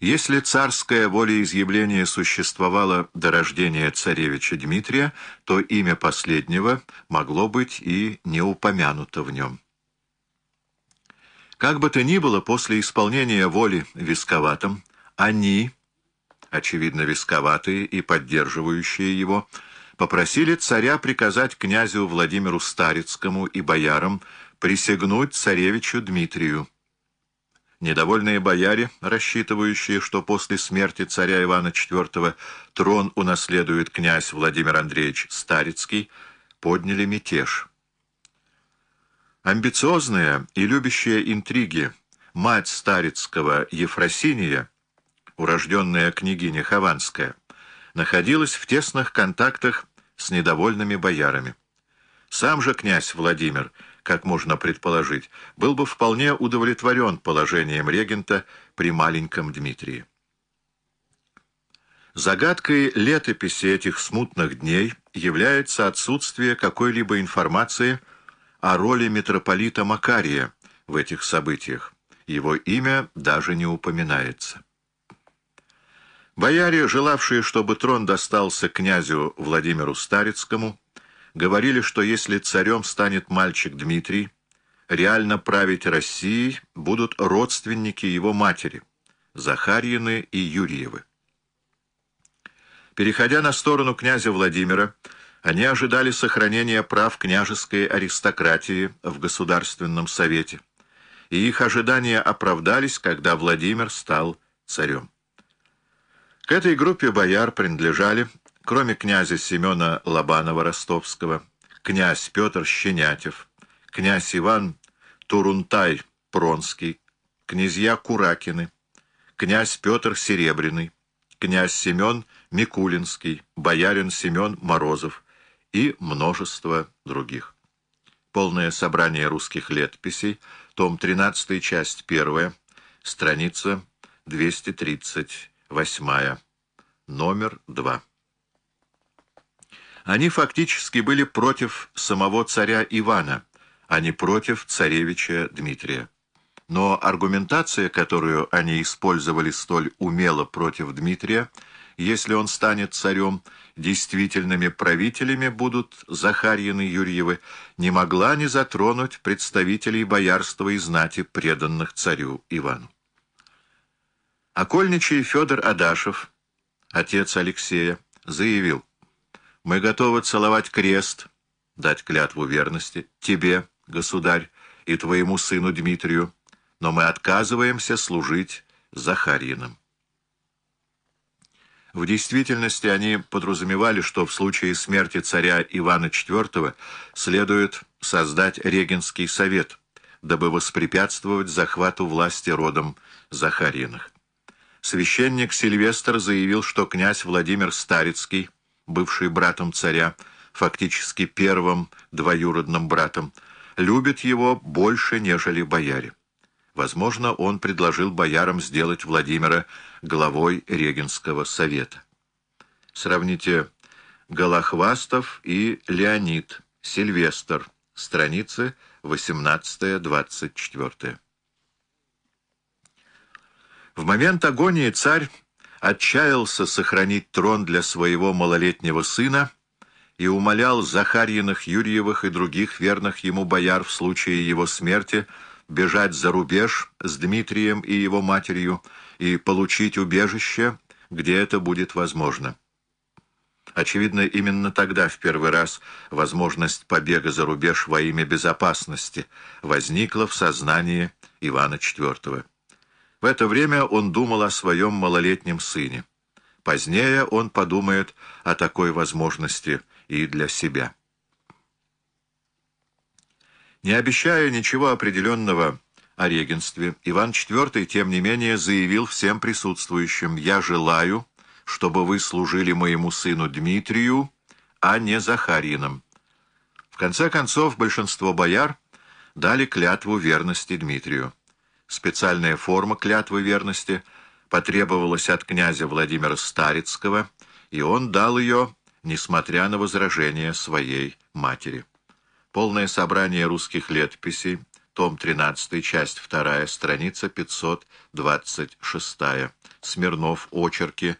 Если царское волеизъявление существовало до рождения царевича Дмитрия, то имя последнего могло быть и не упомянуто в нем. Как бы то ни было, после исполнения воли Висковатым, они, очевидно висковатые и поддерживающие его, попросили царя приказать князю Владимиру Старицкому и боярам присягнуть царевичу Дмитрию. Недовольные бояре, рассчитывающие, что после смерти царя Ивана IV трон унаследует князь Владимир Андреевич Старицкий, подняли мятеж. Амбициозная и любящая интриги мать Старицкого Ефросиния, урожденная княгиня Хованская, находилась в тесных контактах с недовольными боярами. Сам же князь Владимир – как можно предположить, был бы вполне удовлетворен положением регента при маленьком Дмитрии. Загадкой летописи этих смутных дней является отсутствие какой-либо информации о роли митрополита Макария в этих событиях. Его имя даже не упоминается. Бояре, желавшие, чтобы трон достался князю Владимиру Старицкому, говорили, что если царем станет мальчик Дмитрий, реально править Россией будут родственники его матери, Захарьины и Юрьевы. Переходя на сторону князя Владимира, они ожидали сохранения прав княжеской аристократии в Государственном Совете, и их ожидания оправдались, когда Владимир стал царем. К этой группе бояр принадлежали кроме князя Семена Лобанова-Ростовского, князь Петр Щенятев, князь Иван Турунтай-Пронский, князья Куракины, князь Петр Серебряный, князь Семен Микулинский, боярин Семен Морозов и множество других. Полное собрание русских летописей, том 13, часть 1, страница 238, номер 2. Они фактически были против самого царя Ивана, а не против царевича Дмитрия. Но аргументация, которую они использовали столь умело против Дмитрия, если он станет царем, действительными правителями будут Захарьины Юрьевы, не могла не затронуть представителей боярства и знати, преданных царю Ивану. Окольничий Федор Адашев, отец Алексея, заявил, мы готовы целовать крест, дать клятву верности тебе, государь, и твоему сыну Дмитрию, но мы отказываемся служить Захарьиным. В действительности они подразумевали, что в случае смерти царя Ивана IV следует создать регенский совет, дабы воспрепятствовать захвату власти родом Захарьиных. Священник Сильвестр заявил, что князь Владимир Старицкий бывший братом царя, фактически первым двоюродным братом, любит его больше, нежели бояре. Возможно, он предложил боярам сделать Владимира главой Регенского совета. Сравните Голохвастов и Леонид, Сильвестр, страницы 18-24. В момент агонии царь отчаялся сохранить трон для своего малолетнего сына и умолял Захарьиных, Юрьевых и других верных ему бояр в случае его смерти бежать за рубеж с Дмитрием и его матерью и получить убежище, где это будет возможно. Очевидно, именно тогда в первый раз возможность побега за рубеж во имя безопасности возникла в сознании Ивана IV. В это время он думал о своем малолетнем сыне. Позднее он подумает о такой возможности и для себя. Не обещая ничего определенного о регенстве, Иван IV, тем не менее, заявил всем присутствующим «Я желаю, чтобы вы служили моему сыну Дмитрию, а не Захарьином». В конце концов, большинство бояр дали клятву верности Дмитрию. Специальная форма клятвы верности потребовалась от князя Владимира Старицкого, и он дал ее, несмотря на возражения своей матери. Полное собрание русских летописей, том 13, часть 2, страница 526. Смирнов. Очерки.